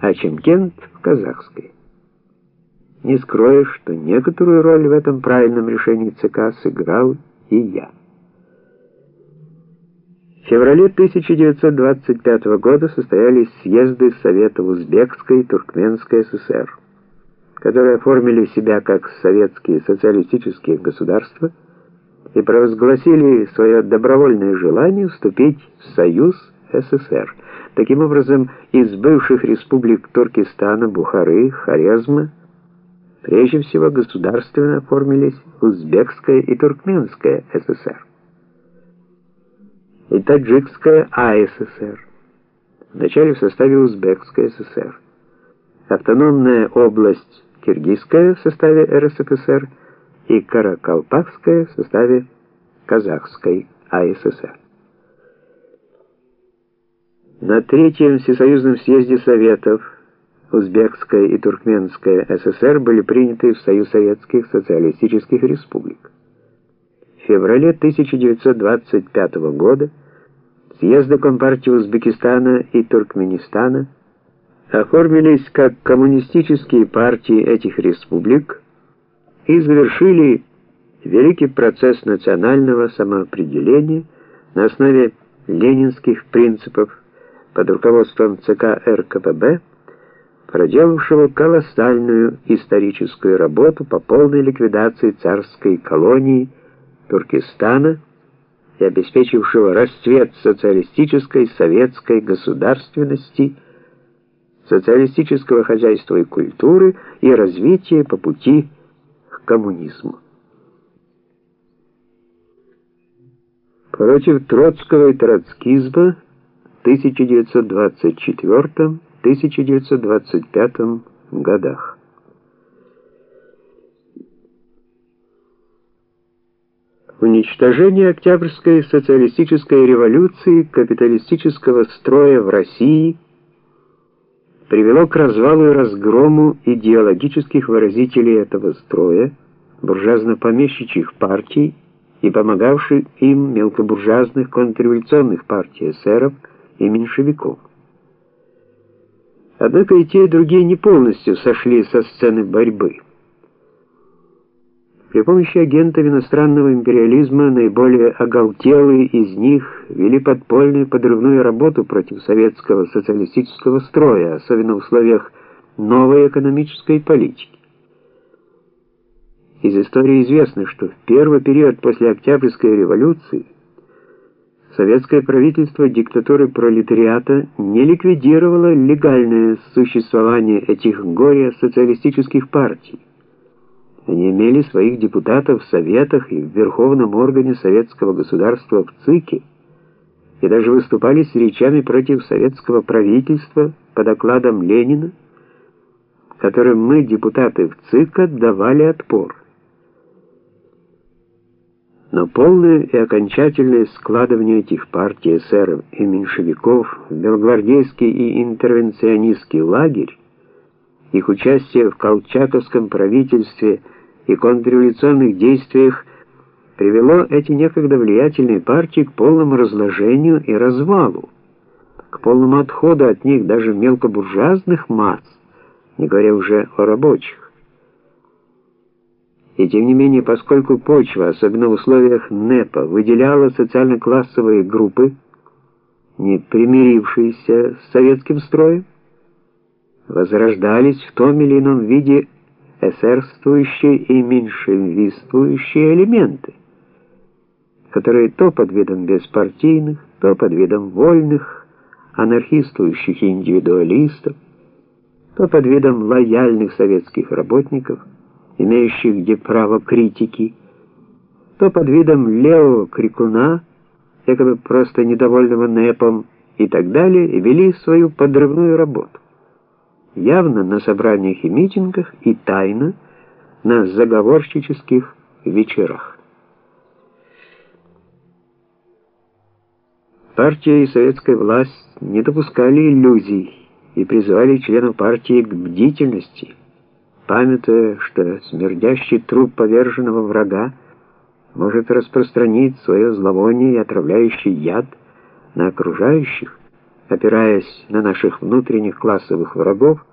а Чемкент в казахской. Не скрою, что некоторую роль в этом правильном решении ЦК сыграл и я. В феврале 1925 года состоялись съезды Советов Узбекской и Туркменской ССР, которые оформили себя как советские социалистические государства и провозгласили свое добровольное желание вступить в Союз СССР. Таким образом, из бывших республик Туркестана, Бухары, Хорезма прежде всего государственно оформились Узбекская и Туркменская ССР и Таджикская АССР, вначале в составе Узбекской ССР, автономная область Киргизская в составе РСФСР и Каракалпакская в составе Казахской АССР. На Третьем Всесоюзном съезде Советов Узбекская и Туркменская ССР были приняты в Союз Советских Социалистических Республик. В феврале 1925 года съезды Компартии Узбекистана и Туркменистана оформились как коммунистические партии этих республик и завершили великий процесс национального самоопределения на основе ленинских принципов под руководством ЦК РКПБ, проделавшего колоссальную историческую работу по полной ликвидации царской колонии Туркестана и обеспечившего расцвет социалистической советской государственности, социалистического хозяйства и культуры и развития по пути к коммунизму. Против Троцкого и троцкизма 1924-1925 годах. Уничтожение Октябрьской социалистической революции капиталистического строя в России привело к развалу и разгрому идеологических выразителей этого строя, буржуазно-помещичьих партий, и помогавших им мелкобуржуазных контрреволюционных партий эсеров и меньшевиков. Однако и те, и другие не полностью сошли со сцены борьбы. При помощи агентов иностранного империализма наиболее оголтелые из них вели подпольную подрывную работу против советского социалистического строя, особенно в условиях новой экономической политики. Из истории известно, что в первый период после Октябрьской революции советское правительство диктатуры пролетариата не ликвидировало легальное существование этих горе-социалистических партий. Они имели своих депутатов в советах и в верховном органе советского государства в ЦИКе, и даже выступали с речами против советского правительства по докладам Ленина, которым мы, депутаты в ЦИК, давали отпор. Но полное и окончательное складывание этих партий эсеров и меньшевиков в белогвардейский и интервенционистский лагерь, их участие в колчаковском правительстве и контрреволюционных действиях привело эти некогда влиятельные партии к полному разложению и развалу, к полному отходу от них даже мелкобуржуазных масс, не говоря уже о рабочих. И тем не менее, поскольку почва, особенно в условиях НЭПа, выделяла социально-классовые группы, не примирившиеся с советским строем, возрождались в том или ином виде эсерствующие и меньшевистующие элементы, которые то под видом беспартийных, то под видом вольных, анархистующих индивидуалистов, то под видом лояльных советских работников – имеющих где право критики, то под видом левого крикуна, якобы просто недовольного НЭПом и так далее, вели свою подрывную работу. Явно на собраниях и митингах и тайно на заговорщических вечерах. Партия и советская власть не допускали иллюзий и призывали членов партии к бдительности – памятуя, что смердящий труп поверженного врага может распространить свое зловоние и отравляющий яд на окружающих, опираясь на наших внутренних классовых врагов,